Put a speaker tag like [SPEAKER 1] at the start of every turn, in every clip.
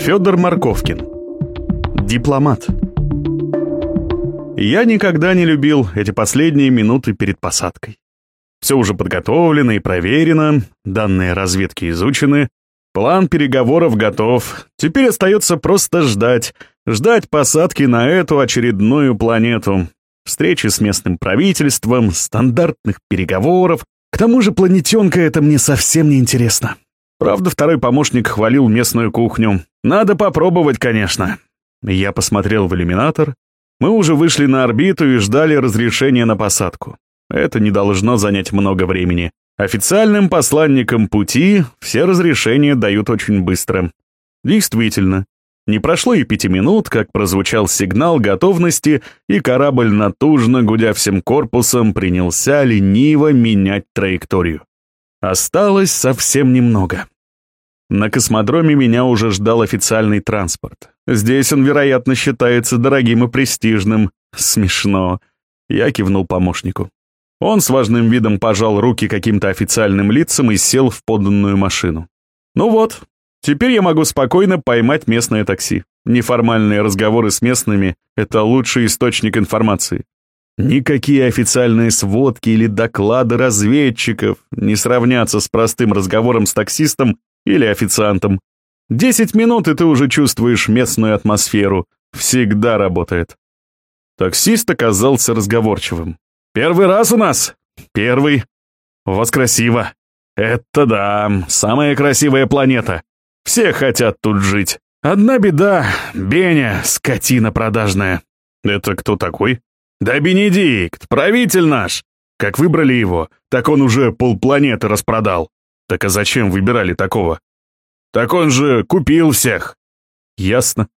[SPEAKER 1] Федор Марковкин. Дипломат. Я никогда не любил эти последние минуты перед посадкой. Все уже подготовлено и проверено, данные разведки изучены, план переговоров готов. Теперь остается просто ждать, ждать посадки на эту очередную планету, встречи с местным правительством, стандартных переговоров. К тому же планетенка это мне совсем не интересно. Правда, второй помощник хвалил местную кухню. Надо попробовать, конечно. Я посмотрел в иллюминатор. Мы уже вышли на орбиту и ждали разрешения на посадку. Это не должно занять много времени. Официальным посланникам пути все разрешения дают очень быстро. Действительно, не прошло и пяти минут, как прозвучал сигнал готовности, и корабль, натужно гудя всем корпусом, принялся лениво менять траекторию. Осталось совсем немного. На космодроме меня уже ждал официальный транспорт. Здесь он, вероятно, считается дорогим и престижным. Смешно. Я кивнул помощнику. Он с важным видом пожал руки каким-то официальным лицам и сел в подданную машину. Ну вот, теперь я могу спокойно поймать местное такси. Неформальные разговоры с местными — это лучший источник информации. Никакие официальные сводки или доклады разведчиков не сравнятся с простым разговором с таксистом или официантом. Десять минут, и ты уже чувствуешь местную атмосферу. Всегда работает. Таксист оказался разговорчивым. «Первый раз у нас?» «Первый. У вас красиво». «Это да, самая красивая планета. Все хотят тут жить. Одна беда — Беня, скотина продажная». «Это кто такой?» «Да Бенедикт, правитель наш. Как выбрали его, так он уже полпланеты распродал. Так а зачем выбирали такого? Так он же купил всех. Ясно.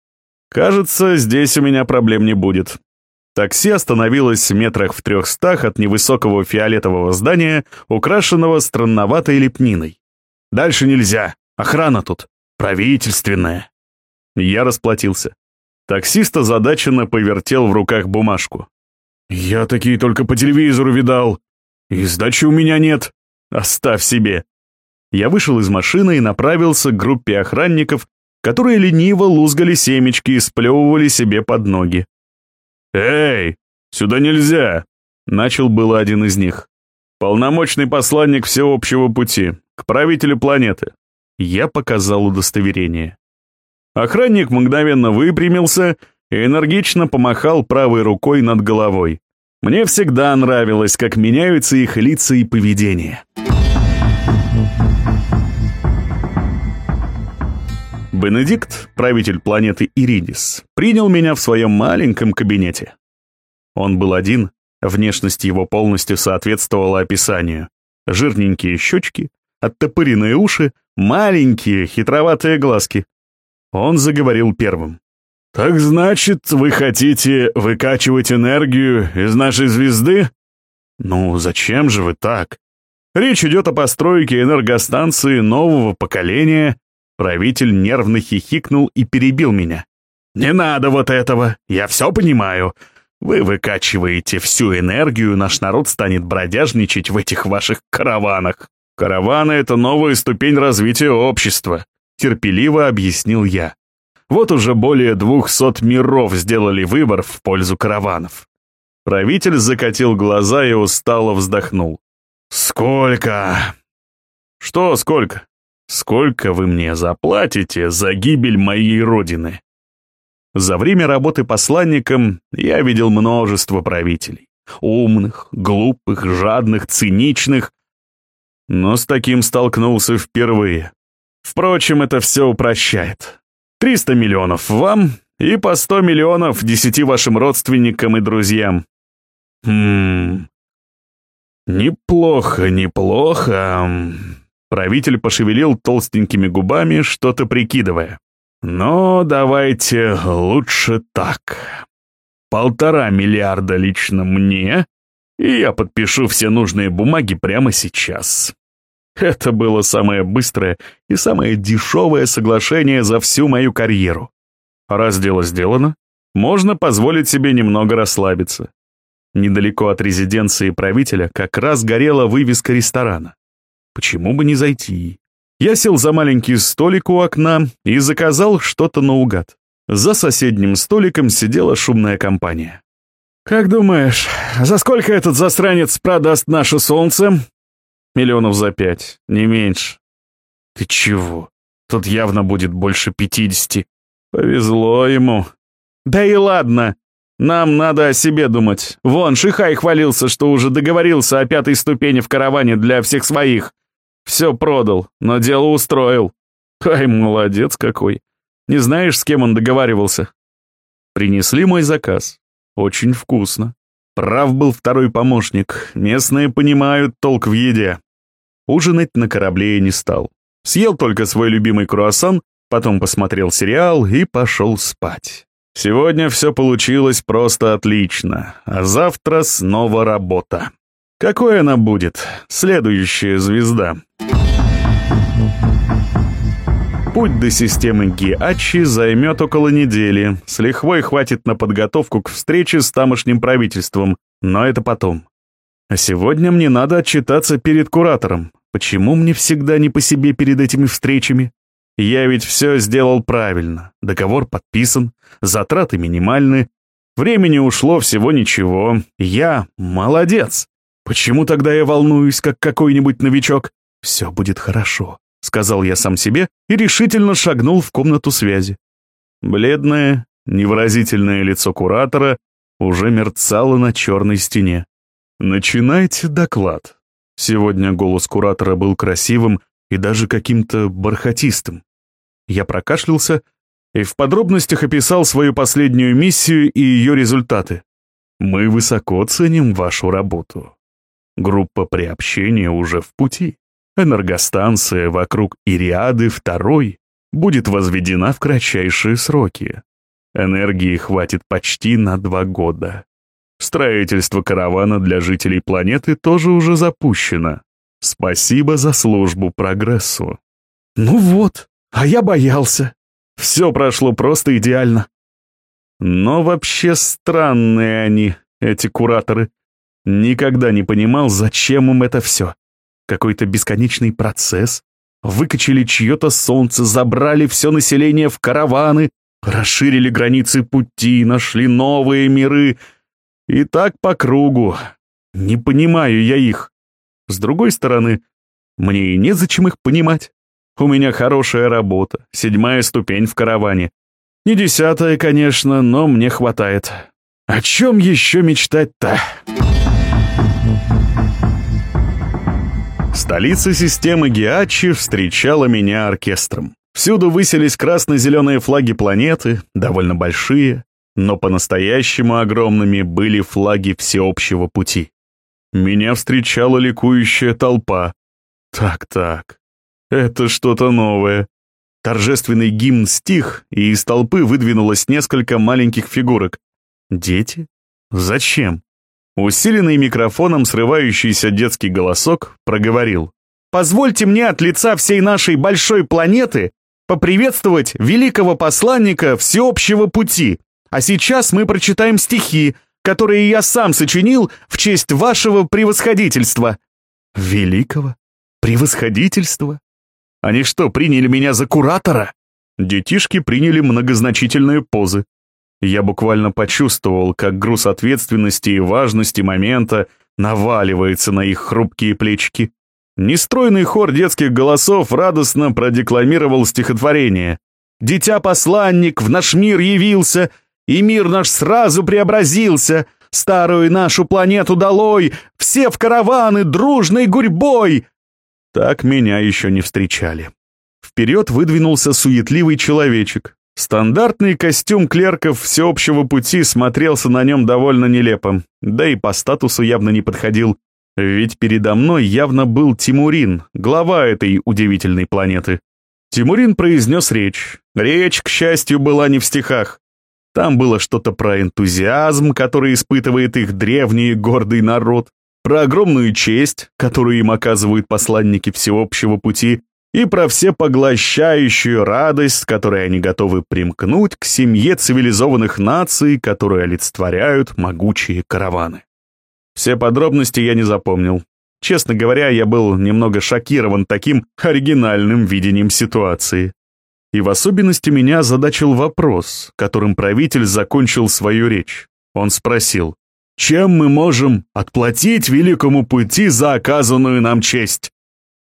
[SPEAKER 1] Кажется, здесь у меня проблем не будет. Такси остановилось в метрах в трехстах от невысокого фиолетового здания, украшенного странноватой лепниной. Дальше нельзя. Охрана тут. Правительственная. Я расплатился. Таксист озадаченно повертел в руках бумажку. «Я такие только по телевизору видал. И сдачи у меня нет. Оставь себе». Я вышел из машины и направился к группе охранников, которые лениво лузгали семечки и сплевывали себе под ноги. «Эй, сюда нельзя!» — начал было один из них. «Полномочный посланник всеобщего пути, к правителю планеты». Я показал удостоверение. Охранник мгновенно выпрямился и энергично помахал правой рукой над головой. Мне всегда нравилось, как меняются их лица и поведение. Бенедикт, правитель планеты Иридис, принял меня в своем маленьком кабинете. Он был один, внешность его полностью соответствовала описанию. Жирненькие щечки, оттопыренные уши, маленькие хитроватые глазки. Он заговорил первым. «Так значит, вы хотите выкачивать энергию из нашей звезды?» «Ну, зачем же вы так? Речь идет о постройке энергостанции нового поколения». Правитель нервно хихикнул и перебил меня. «Не надо вот этого, я все понимаю. Вы выкачиваете всю энергию, наш народ станет бродяжничать в этих ваших караванах. Караваны — это новая ступень развития общества», — терпеливо объяснил я. Вот уже более двухсот миров сделали выбор в пользу караванов. Правитель закатил глаза и устало вздохнул. «Сколько?» «Что сколько? Сколько вы мне заплатите за гибель моей родины?» За время работы посланником я видел множество правителей. Умных, глупых, жадных, циничных. Но с таким столкнулся впервые. Впрочем, это все упрощает. 300 миллионов вам и по 100 миллионов десяти вашим родственникам и друзьям. Хм... Неплохо, неплохо. Правитель пошевелил толстенькими губами, что-то прикидывая. Но давайте лучше так. Полтора миллиарда лично мне, и я подпишу все нужные бумаги прямо сейчас. Это было самое быстрое и самое дешевое соглашение за всю мою карьеру. Раз дело сделано, можно позволить себе немного расслабиться. Недалеко от резиденции правителя как раз горела вывеска ресторана. Почему бы не зайти? Я сел за маленький столик у окна и заказал что-то наугад. За соседним столиком сидела шумная компания. «Как думаешь, за сколько этот засранец продаст наше солнце?» «Миллионов за пять, не меньше». «Ты чего? Тут явно будет больше пятидесяти». «Повезло ему». «Да и ладно. Нам надо о себе думать. Вон, Шихай хвалился, что уже договорился о пятой ступени в караване для всех своих. Все продал, но дело устроил. Ай, молодец какой. Не знаешь, с кем он договаривался? Принесли мой заказ. Очень вкусно. Прав был второй помощник. Местные понимают толк в еде. Ужинать на корабле не стал. Съел только свой любимый круассан, потом посмотрел сериал и пошел спать. Сегодня все получилось просто отлично, а завтра снова работа. Какой она будет? Следующая звезда. Путь до системы Гиачи займет около недели. С лихвой хватит на подготовку к встрече с тамошним правительством, но это потом. А сегодня мне надо отчитаться перед куратором. Почему мне всегда не по себе перед этими встречами? Я ведь все сделал правильно. Договор подписан, затраты минимальны. Времени ушло всего ничего. Я молодец. Почему тогда я волнуюсь, как какой-нибудь новичок? Все будет хорошо, сказал я сам себе и решительно шагнул в комнату связи. Бледное, невыразительное лицо куратора уже мерцало на черной стене. «Начинайте доклад». Сегодня голос куратора был красивым и даже каким-то бархатистым. Я прокашлялся и в подробностях описал свою последнюю миссию и ее результаты. «Мы высоко ценим вашу работу. Группа приобщения уже в пути. Энергостанция вокруг Ириады второй будет возведена в кратчайшие сроки. Энергии хватит почти на два года. Строительство каравана для жителей планеты тоже уже запущено. Спасибо за службу прогрессу. Ну вот, а я боялся. Все прошло просто идеально. Но вообще странные они, эти кураторы. Никогда не понимал, зачем им это все. Какой-то бесконечный процесс. Выкачали чье-то солнце, забрали все население в караваны, расширили границы пути, нашли новые миры. И так по кругу. Не понимаю я их. С другой стороны, мне и незачем их понимать. У меня хорошая работа, седьмая ступень в караване. Не десятая, конечно, но мне хватает. О чем еще мечтать-то? Столица системы Гиачи встречала меня оркестром. Всюду высились красно-зеленые флаги планеты, довольно большие, но по-настоящему огромными были флаги всеобщего пути. Меня встречала ликующая толпа. Так-так, это что-то новое. Торжественный гимн стих, и из толпы выдвинулось несколько маленьких фигурок. Дети? Зачем? Усиленный микрофоном срывающийся детский голосок проговорил. «Позвольте мне от лица всей нашей большой планеты поприветствовать великого посланника всеобщего пути. А сейчас мы прочитаем стихи, которые я сам сочинил в честь вашего превосходительства». «Великого? Превосходительства? Они что, приняли меня за куратора?» Детишки приняли многозначительные позы. Я буквально почувствовал, как груз ответственности и важности момента наваливается на их хрупкие плечики. Нестройный хор детских голосов радостно продекламировал стихотворение. «Дитя-посланник в наш мир явился, и мир наш сразу преобразился, старую нашу планету долой, все в караваны дружной гурьбой!» Так меня еще не встречали. Вперед выдвинулся суетливый человечек, Стандартный костюм клерков всеобщего пути смотрелся на нем довольно нелепо, да и по статусу явно не подходил, ведь передо мной явно был Тимурин, глава этой удивительной планеты. Тимурин произнес речь. Речь, к счастью, была не в стихах. Там было что-то про энтузиазм, который испытывает их древний гордый народ, про огромную честь, которую им оказывают посланники всеобщего пути, и про всепоглощающую радость, которой они готовы примкнуть к семье цивилизованных наций, которые олицетворяют могучие караваны. Все подробности я не запомнил. Честно говоря, я был немного шокирован таким оригинальным видением ситуации. И в особенности меня озадачил вопрос, которым правитель закончил свою речь. Он спросил, «Чем мы можем отплатить великому пути за оказанную нам честь?»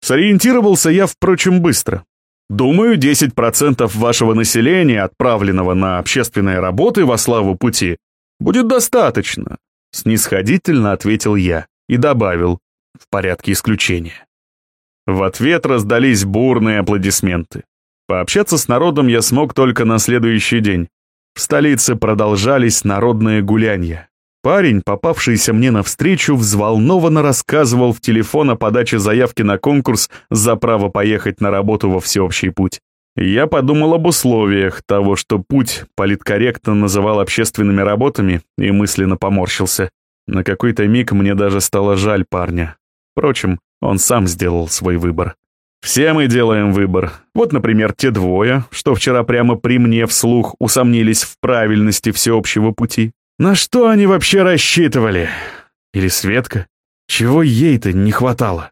[SPEAKER 1] Сориентировался я, впрочем, быстро. Думаю, 10% вашего населения, отправленного на общественные работы во славу пути, будет достаточно, снисходительно ответил я и добавил, в порядке исключения. В ответ раздались бурные аплодисменты. Пообщаться с народом я смог только на следующий день. В столице продолжались народные гулянья. Парень, попавшийся мне навстречу, взволнованно рассказывал в телефон о подаче заявки на конкурс за право поехать на работу во всеобщий путь. Я подумал об условиях того, что путь политкорректно называл общественными работами, и мысленно поморщился. На какой-то миг мне даже стало жаль парня. Впрочем, он сам сделал свой выбор. Все мы делаем выбор. Вот, например, те двое, что вчера прямо при мне вслух усомнились в правильности всеобщего пути. На что они вообще рассчитывали? Или Светка? Чего ей-то не хватало?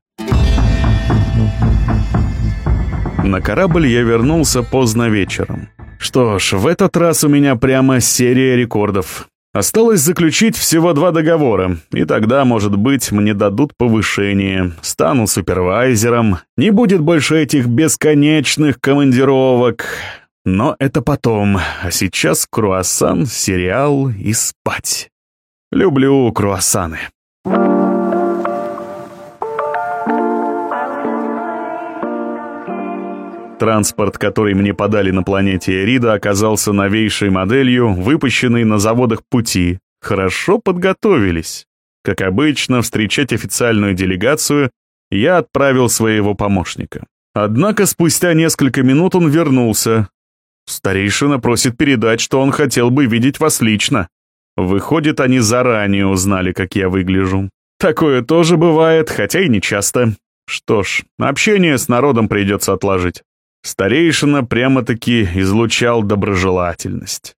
[SPEAKER 1] На корабль я вернулся поздно вечером. Что ж, в этот раз у меня прямо серия рекордов. Осталось заключить всего два договора, и тогда, может быть, мне дадут повышение, стану супервайзером, не будет больше этих бесконечных командировок. Но это потом, а сейчас круассан, сериал и спать. Люблю круассаны. Транспорт, который мне подали на планете Эрида, оказался новейшей моделью, выпущенной на заводах пути. Хорошо подготовились. Как обычно, встречать официальную делегацию я отправил своего помощника. Однако спустя несколько минут он вернулся. Старейшина просит передать, что он хотел бы видеть вас лично. Выходит, они заранее узнали, как я выгляжу. Такое тоже бывает, хотя и не часто. Что ж, общение с народом придется отложить. Старейшина прямо-таки излучал доброжелательность.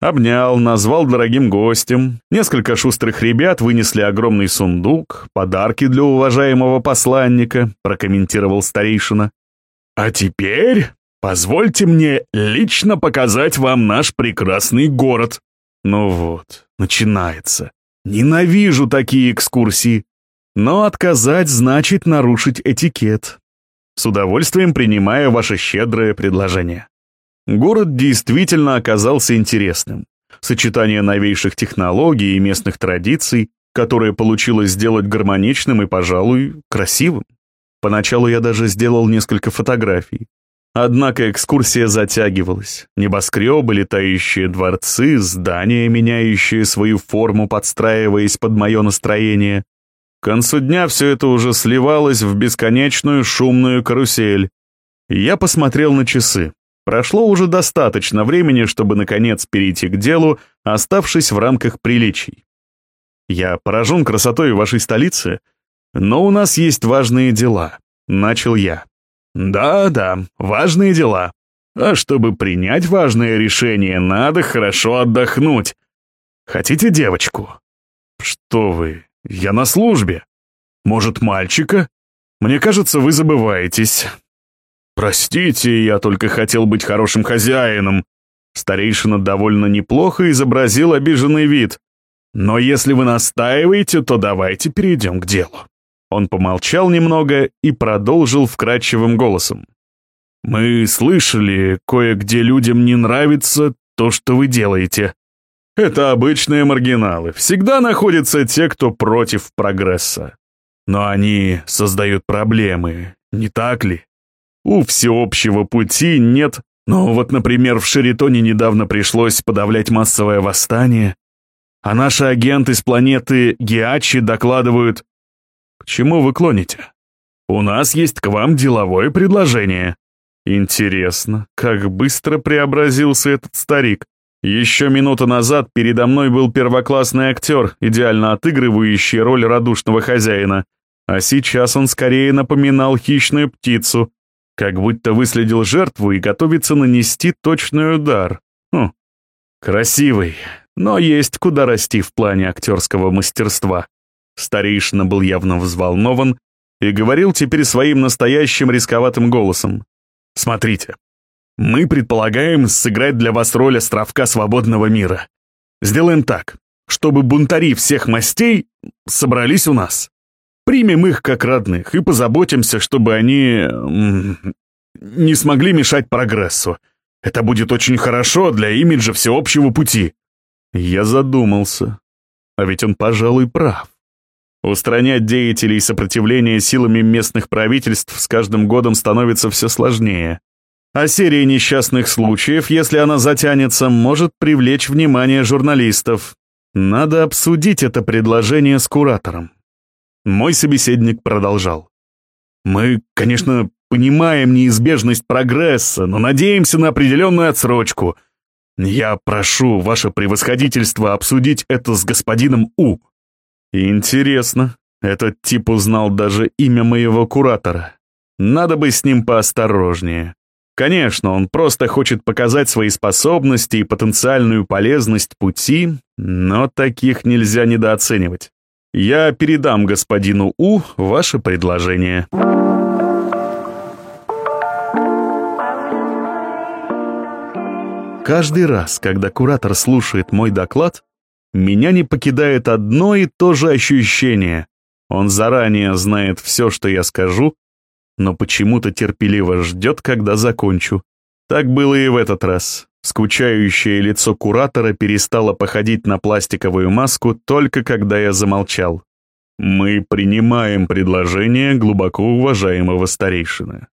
[SPEAKER 1] Обнял, назвал дорогим гостем. Несколько шустрых ребят вынесли огромный сундук, подарки для уважаемого посланника, прокомментировал старейшина. А теперь позвольте мне лично показать вам наш прекрасный город. Ну вот, начинается. Ненавижу такие экскурсии. Но отказать значит нарушить этикет. С удовольствием принимаю ваше щедрое предложение. Город действительно оказался интересным. Сочетание новейших технологий и местных традиций, которое получилось сделать гармоничным и, пожалуй, красивым. Поначалу я даже сделал несколько фотографий. Однако экскурсия затягивалась. Небоскребы, летающие дворцы, здания, меняющие свою форму, подстраиваясь под мое настроение, к концу дня все это уже сливалось в бесконечную шумную карусель. Я посмотрел на часы. Прошло уже достаточно времени, чтобы, наконец, перейти к делу, оставшись в рамках приличий. Я поражен красотой вашей столицы, но у нас есть важные дела, — начал я. Да-да, важные дела. А чтобы принять важное решение, надо хорошо отдохнуть. Хотите девочку? Что вы, я на службе. Может, мальчика? Мне кажется, вы забываетесь. Простите, я только хотел быть хорошим хозяином. Старейшина довольно неплохо изобразил обиженный вид. Но если вы настаиваете, то давайте перейдем к делу. Он помолчал немного и продолжил вкрадчивым голосом. «Мы слышали, кое-где людям не нравится то, что вы делаете. Это обычные маргиналы. Всегда находятся те, кто против прогресса. Но они создают проблемы, не так ли? У всеобщего пути нет... Ну вот, например, в Шеритоне недавно пришлось подавлять массовое восстание, а наши агенты с планеты Гиачи докладывают... К чему вы клоните? У нас есть к вам деловое предложение. Интересно, как быстро преобразился этот старик. Еще минуту назад передо мной был первоклассный актер, идеально отыгрывающий роль радушного хозяина, а сейчас он скорее напоминал хищную птицу, как будто выследил жертву и готовится нанести точный удар. Хм, красивый, но есть куда расти в плане актерского мастерства. Старейшина был явно взволнован и говорил теперь своим настоящим рисковатым голосом. «Смотрите, мы предполагаем сыграть для вас роль островка свободного мира. Сделаем так, чтобы бунтари всех мастей собрались у нас. Примем их как родных и позаботимся, чтобы они... не смогли мешать прогрессу. Это будет очень хорошо для имиджа всеобщего пути». Я задумался. А ведь он, пожалуй, прав. Устранять деятелей сопротивления силами местных правительств с каждым годом становится все сложнее. А серия несчастных случаев, если она затянется, может привлечь внимание журналистов. Надо обсудить это предложение с куратором. Мой собеседник продолжал. Мы, конечно, понимаем неизбежность прогресса, но надеемся на определенную отсрочку. Я прошу ваше превосходительство обсудить это с господином У. Интересно, этот тип узнал даже имя моего куратора. Надо бы с ним поосторожнее. Конечно, он просто хочет показать свои способности и потенциальную полезность пути, но таких нельзя недооценивать. Я передам господину У ваше предложение. Каждый раз, когда куратор слушает мой доклад, меня не покидает одно и то же ощущение. Он заранее знает все, что я скажу, но почему-то терпеливо ждет, когда закончу. Так было и в этот раз. Скучающее лицо куратора перестало походить на пластиковую маску только когда я замолчал. Мы принимаем предложение глубоко уважаемого старейшины.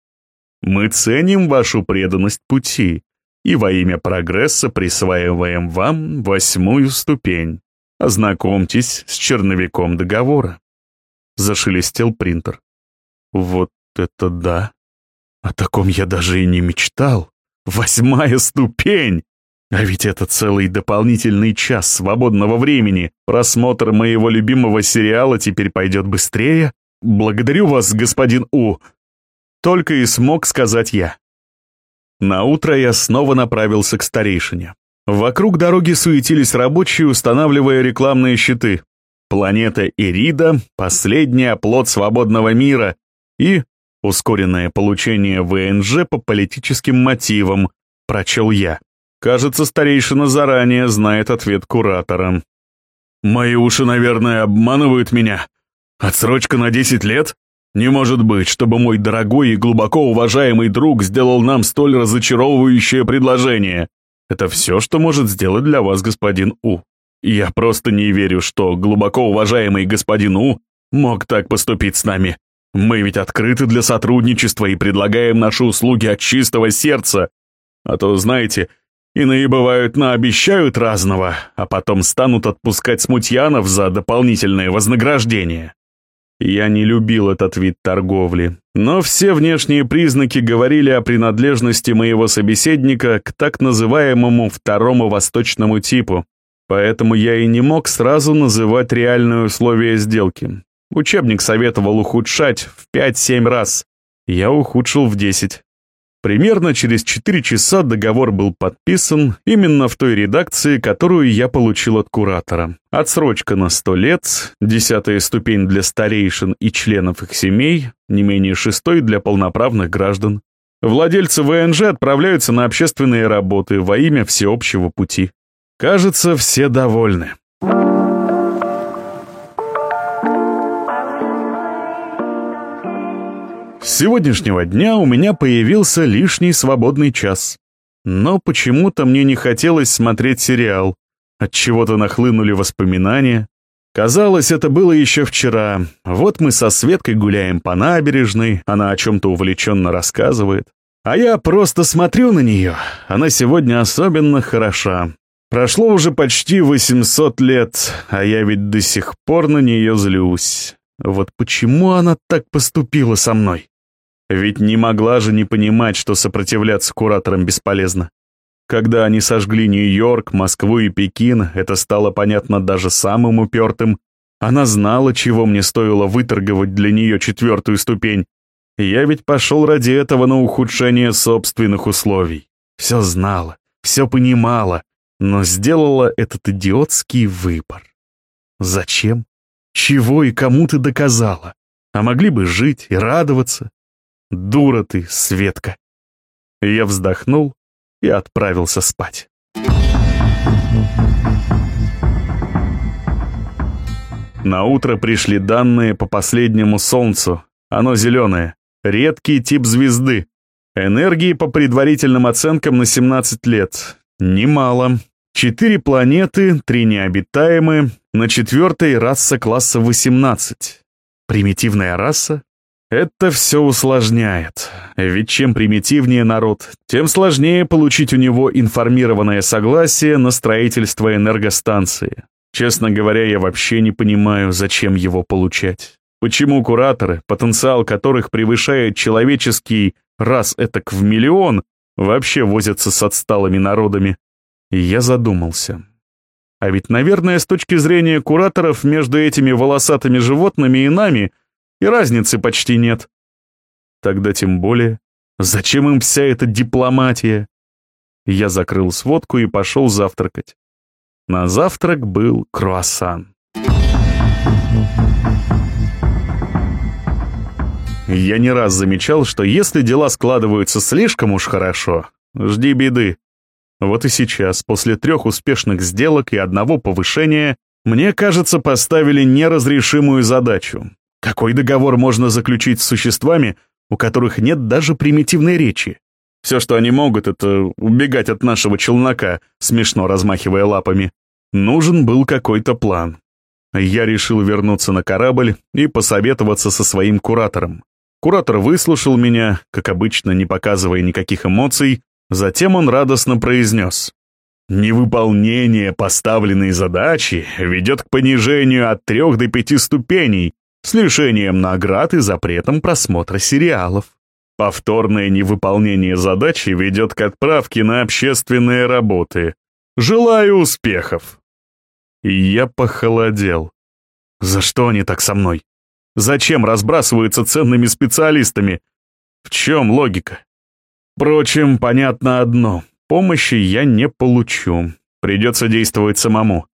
[SPEAKER 1] Мы ценим вашу преданность пути и во имя прогресса присваиваем вам восьмую ступень. Ознакомьтесь с черновиком договора. Зашелестел принтер. Вот это да! О таком я даже и не мечтал. Восьмая ступень! А ведь это целый дополнительный час свободного времени. Просмотр моего любимого сериала теперь пойдет быстрее. Благодарю вас, господин У. Только и смог сказать я. На утро я снова направился к старейшине. Вокруг дороги суетились рабочие, устанавливая рекламные щиты. Планета Ирида — последний оплот свободного мира и ускоренное получение ВНЖ по политическим мотивам, прочел я. Кажется, старейшина заранее знает ответ куратора. «Мои уши, наверное, обманывают меня. Отсрочка на 10 лет? Не может быть, чтобы мой дорогой и глубоко уважаемый друг сделал нам столь разочаровывающее предложение. Это все, что может сделать для вас господин У. Я просто не верю, что глубоко уважаемый господин У мог так поступить с нами. Мы ведь открыты для сотрудничества и предлагаем наши услуги от чистого сердца. А то, знаете, иные бывают наобещают разного, а потом станут отпускать смутьянов за дополнительное вознаграждение. Я не любил этот вид торговли, но все внешние признаки говорили о принадлежности моего собеседника к так называемому второму восточному типу, поэтому я и не мог сразу называть реальные условия сделки. Учебник советовал ухудшать в 5-7 раз, я ухудшил в 10. Примерно через 4 часа договор был подписан именно в той редакции, которую я получил от куратора. Отсрочка на 100 лет, десятая ступень для старейшин и членов их семей, не менее шестой для полноправных граждан. Владельцы ВНЖ отправляются на общественные работы во имя всеобщего пути. Кажется, все довольны. Сегодняшнего дня у меня появился лишний свободный час. Но почему-то мне не хотелось смотреть сериал. От чего-то нахлынули воспоминания. Казалось, это было еще вчера. Вот мы со Светкой гуляем по набережной, она о чем-то увлеченно рассказывает. А я просто смотрю на нее. Она сегодня особенно хороша. Прошло уже почти 800 лет, а я ведь до сих пор на нее злюсь. Вот почему она так поступила со мной? Ведь не могла же не понимать, что сопротивляться кураторам бесполезно. Когда они сожгли Нью-Йорк, Москву и Пекин, это стало понятно даже самым упертым. Она знала, чего мне стоило выторговать для нее четвертую ступень. Я ведь пошел ради этого на ухудшение собственных условий. Все знала, все понимала, но сделала этот идиотский выбор. Зачем? Чего и кому ты доказала? А могли бы жить и радоваться. Дура ты, Светка. Я вздохнул и отправился спать. На утро пришли данные по последнему Солнцу. Оно зеленое. Редкий тип звезды. Энергии по предварительным оценкам на 17 лет. Немало. Четыре планеты, три необитаемые, на четвертой раса класса 18. Примитивная раса? Это все усложняет. Ведь чем примитивнее народ, тем сложнее получить у него информированное согласие на строительство энергостанции. Честно говоря, я вообще не понимаю, зачем его получать. Почему кураторы, потенциал которых превышает человеческий раз этак в миллион, вообще возятся с отсталыми народами. Я задумался. А ведь, наверное, с точки зрения кураторов между этими волосатыми животными и нами и разницы почти нет. Тогда тем более, зачем им вся эта дипломатия? Я закрыл сводку и пошел завтракать. На завтрак был круассан. Я не раз замечал, что если дела складываются слишком уж хорошо, жди беды. Вот и сейчас, после трех успешных сделок и одного повышения, мне кажется, поставили неразрешимую задачу. Какой договор можно заключить с существами, у которых нет даже примитивной речи? Все, что они могут, это убегать от нашего челнока, смешно размахивая лапами. Нужен был какой-то план. Я решил вернуться на корабль и посоветоваться со своим куратором. Куратор выслушал меня, как обычно, не показывая никаких эмоций, затем он радостно произнес. «Невыполнение поставленной задачи ведет к понижению от трех до пяти ступеней с лишением наград и запретом просмотра сериалов. Повторное невыполнение задачи ведет к отправке на общественные работы. Желаю успехов!» И я похолодел. «За что они так со мной?» Зачем разбрасываются ценными специалистами? В чем логика? Впрочем, понятно одно. Помощи я не получу. Придется действовать самому.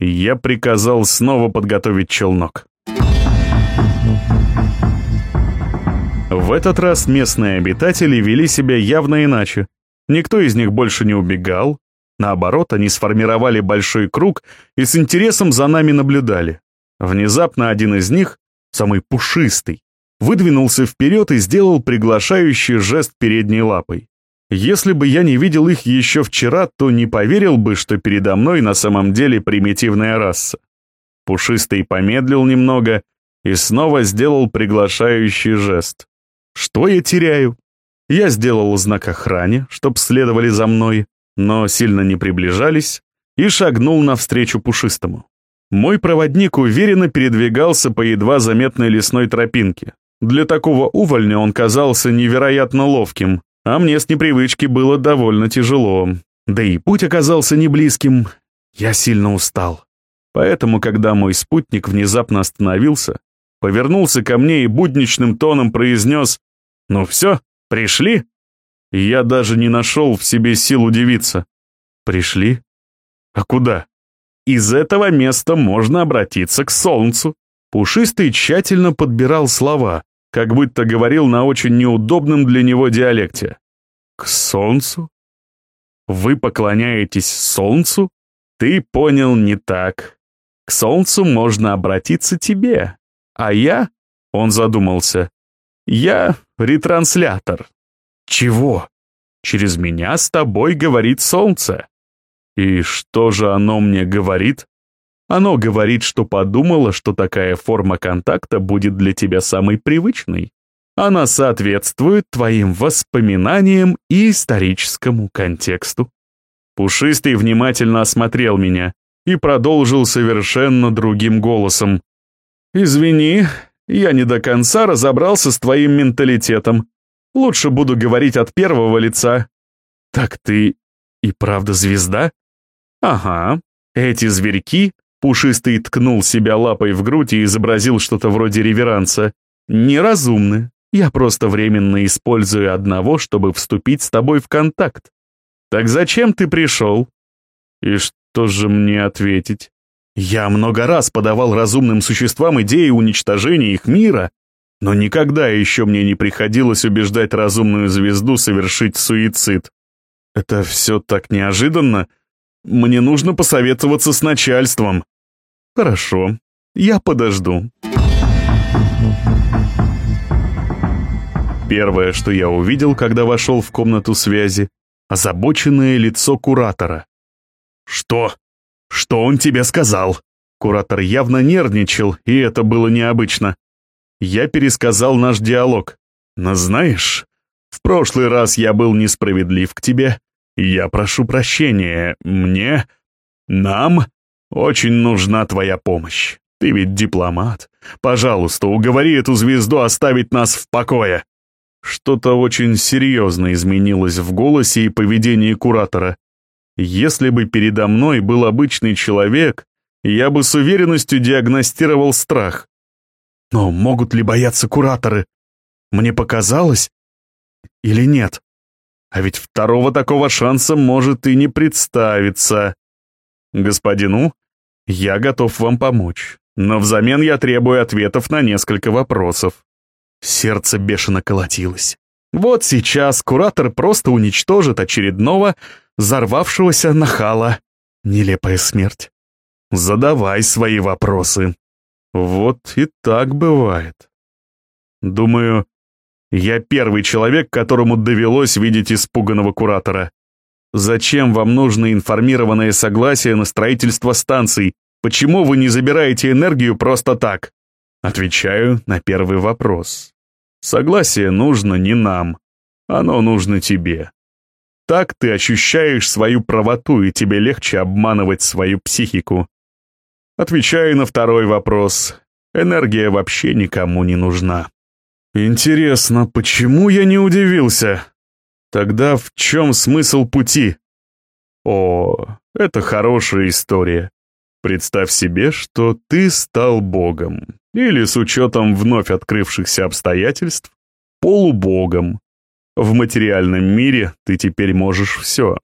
[SPEAKER 1] Я приказал снова подготовить челнок. В этот раз местные обитатели вели себя явно иначе. Никто из них больше не убегал. Наоборот, они сформировали большой круг и с интересом за нами наблюдали. Внезапно один из них, самый пушистый, выдвинулся вперед и сделал приглашающий жест передней лапой. Если бы я не видел их еще вчера, то не поверил бы, что передо мной на самом деле примитивная раса. Пушистый помедлил немного и снова сделал приглашающий жест. Что я теряю? Я сделал знак охране, чтоб следовали за мной, но сильно не приближались, и шагнул навстречу пушистому. Мой проводник уверенно передвигался по едва заметной лесной тропинке. Для такого увольня он казался невероятно ловким, а мне с непривычки было довольно тяжело. Да и путь оказался не близким. Я сильно устал. Поэтому, когда мой спутник внезапно остановился, повернулся ко мне и будничным тоном произнес «Ну все, пришли?» Я даже не нашел в себе сил удивиться. «Пришли? А куда?» Из этого места можно обратиться к солнцу. Пушистый тщательно подбирал слова, как будто говорил на очень неудобном для него диалекте. «К солнцу? Вы поклоняетесь солнцу? Ты понял не так. К солнцу можно обратиться тебе. А я...» — он задумался. «Я ретранслятор». «Чего?» «Через меня с тобой говорит солнце». И что же оно мне говорит? Оно говорит, что подумало, что такая форма контакта будет для тебя самой привычной. Она соответствует твоим воспоминаниям и историческому контексту. Пушистый внимательно осмотрел меня и продолжил совершенно другим голосом. «Извини, я не до конца разобрался с твоим менталитетом. Лучше буду говорить от первого лица». «Так ты и правда звезда?» «Ага, эти зверьки...» Пушистый ткнул себя лапой в грудь и изобразил что-то вроде реверанса. «Неразумны. Я просто временно использую одного, чтобы вступить с тобой в контакт. Так зачем ты пришел?» «И что же мне ответить?» Я много раз подавал разумным существам идеи уничтожения их мира, но никогда еще мне не приходилось убеждать разумную звезду совершить суицид. Это все так неожиданно. Мне нужно посоветоваться с начальством. Хорошо, я подожду. Первое, что я увидел, когда вошел в комнату связи, озабоченное лицо куратора. «Что? Что он тебе сказал?» Куратор явно нервничал, и это было необычно. Я пересказал наш диалог. «Но знаешь, в прошлый раз я был несправедлив к тебе. Я прошу прощения. Мне, нам очень нужна твоя помощь. Ты ведь дипломат. Пожалуйста, уговори эту звезду оставить нас в покое». Что-то очень серьезно изменилось в голосе и поведении куратора. Если бы передо мной был обычный человек, я бы с уверенностью диагностировал страх. Но могут ли бояться кураторы? Мне показалось? Или нет? А ведь второго такого шанса может и не представиться. Господину, я готов вам помочь, но взамен я требую ответов на несколько вопросов. Сердце бешено колотилось. Вот сейчас куратор просто уничтожит очередного взорвавшегося нахала. Нелепая смерть. Задавай свои вопросы. Вот и так бывает. Думаю, я первый человек, которому довелось видеть испуганного куратора. Зачем вам нужно информированное согласие на строительство станций? Почему вы не забираете энергию просто так? Отвечаю на первый вопрос. Согласие нужно не нам, оно нужно тебе. Так ты ощущаешь свою правоту, и тебе легче обманывать свою психику. Отвечаю на второй вопрос. Энергия вообще никому не нужна. Интересно, почему я не удивился? Тогда в чем смысл пути? О, это хорошая история. Представь себе, что ты стал богом, или с учетом вновь открывшихся обстоятельств, полубогом. В материальном мире ты теперь можешь все.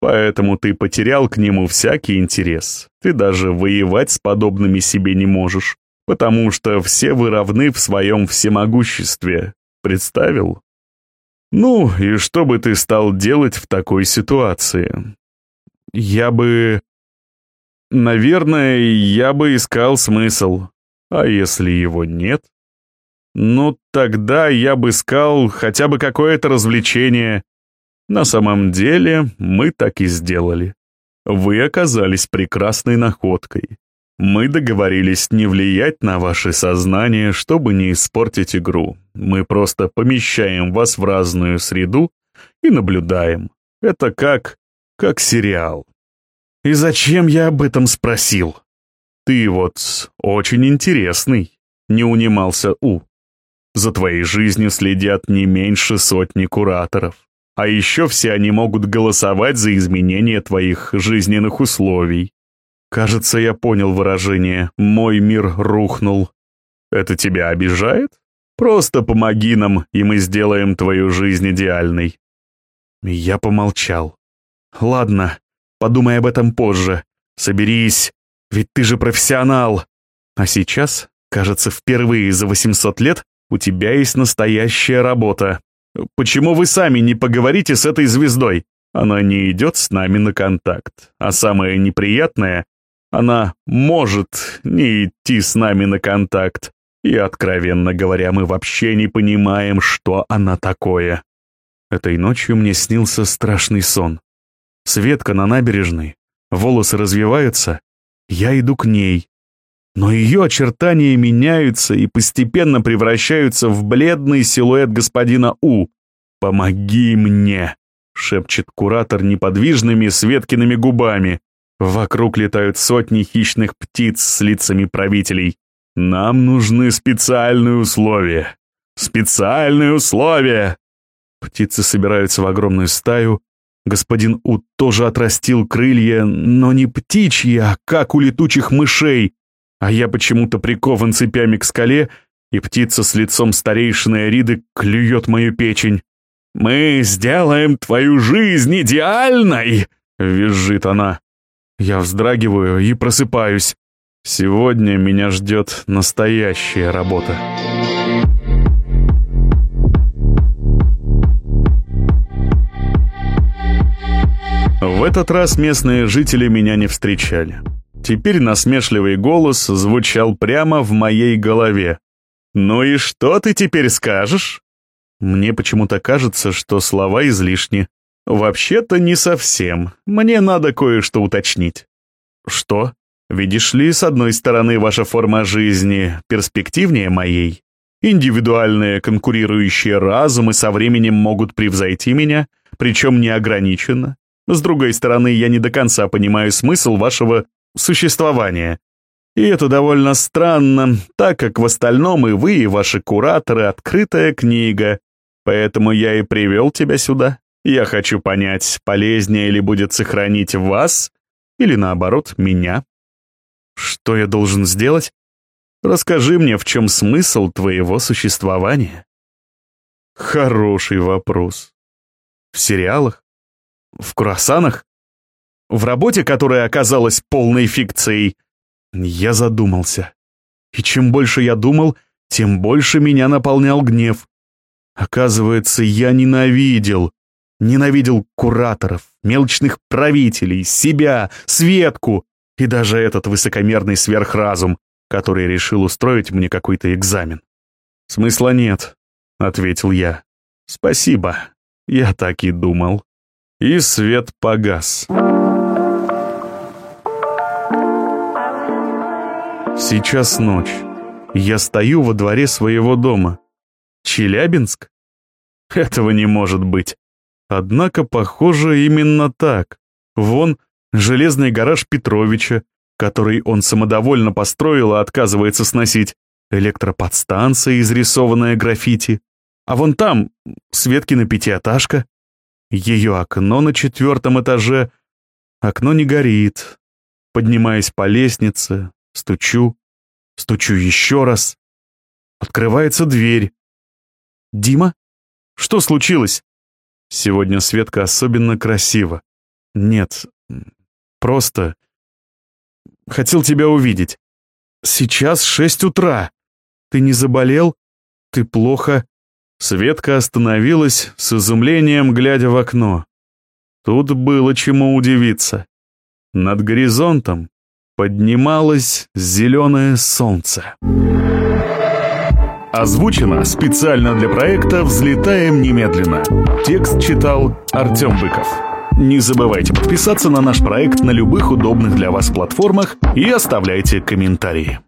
[SPEAKER 1] Поэтому ты потерял к нему всякий интерес. Ты даже воевать с подобными себе не можешь, потому что все вы равны в своем всемогуществе. Представил? Ну, и что бы ты стал делать в такой ситуации? Я бы... Наверное, я бы искал смысл. А если его нет? Ну, тогда я бы искал хотя бы какое-то развлечение. На самом деле, мы так и сделали. Вы оказались прекрасной находкой. Мы договорились не влиять на ваше сознание, чтобы не испортить игру. Мы просто помещаем вас в разную среду и наблюдаем. Это как... как сериал. И зачем я об этом спросил? Ты вот очень интересный, не унимался У. За твоей жизнью следят не меньше сотни кураторов. А еще все они могут голосовать за изменение твоих жизненных условий. Кажется, я понял выражение «мой мир рухнул». Это тебя обижает? Просто помоги нам, и мы сделаем твою жизнь идеальной. Я помолчал. Ладно, Подумай об этом позже. Соберись, ведь ты же профессионал. А сейчас, кажется, впервые за 800 лет у тебя есть настоящая работа. Почему вы сами не поговорите с этой звездой? Она не идет с нами на контакт. А самое неприятное, она может не идти с нами на контакт. И, откровенно говоря, мы вообще не понимаем, что она такое. Этой ночью мне снился страшный сон. Светка на набережной, волосы развиваются, я иду к ней. Но ее очертания меняются и постепенно превращаются в бледный силуэт господина У. «Помоги мне!» — шепчет куратор неподвижными Светкиными губами. Вокруг летают сотни хищных птиц с лицами правителей. Нам нужны специальные условия. Специальные условия! Птицы собираются в огромную стаю, Господин Ут тоже отрастил крылья, но не птичьи, а как у летучих мышей. А я почему-то прикован цепями к скале, и птица с лицом старейшины Ариды клюет мою печень. «Мы сделаем твою жизнь идеальной!» — визжит она. Я вздрагиваю и просыпаюсь. Сегодня меня ждет настоящая работа. В этот раз местные жители меня не встречали. Теперь насмешливый голос звучал прямо в моей голове. «Ну и что ты теперь скажешь?» Мне почему-то кажется, что слова излишни. Вообще-то не совсем. Мне надо кое-что уточнить. Что? Видишь ли, с одной стороны, ваша форма жизни перспективнее моей. Индивидуальные конкурирующие разумы со временем могут превзойти меня, причем неограниченно. С другой стороны, я не до конца понимаю смысл вашего существования. И это довольно странно, так как в остальном и вы, и ваши кураторы — открытая книга. Поэтому я и привел тебя сюда. Я хочу понять, полезнее ли будет сохранить вас или, наоборот, меня. Что я должен сделать? Расскажи мне, в чем смысл твоего существования? Хороший вопрос. В сериалах? В круассанах? В работе, которая оказалась полной фикцией? Я задумался. И чем больше я думал, тем больше меня наполнял гнев. Оказывается, я ненавидел. Ненавидел кураторов, мелочных правителей, себя, Светку и даже этот высокомерный сверхразум, который решил устроить мне какой-то экзамен. «Смысла нет», — ответил я. «Спасибо, я так и думал» и свет погас. Сейчас ночь. Я стою во дворе своего дома. Челябинск? Этого не может быть. Однако, похоже, именно так. Вон железный гараж Петровича, который он самодовольно построил и отказывается сносить, электроподстанция, изрисованная граффити. А вон там Светкина пятиэтажка. Ее окно на четвертом этаже. Окно не горит. Поднимаясь по лестнице, стучу, стучу еще раз. Открывается дверь. «Дима? Что случилось?» Сегодня Светка особенно красива. Нет, просто... Хотел тебя увидеть. Сейчас шесть утра. Ты не заболел? Ты плохо? Светка остановилась с изумлением, глядя в окно. Тут было чему удивиться. Над горизонтом поднималось зеленое солнце. Озвучено специально для проекта «Взлетаем немедленно». Текст читал Артем Быков. Не забывайте подписаться на наш проект на любых удобных для вас платформах и оставляйте комментарии.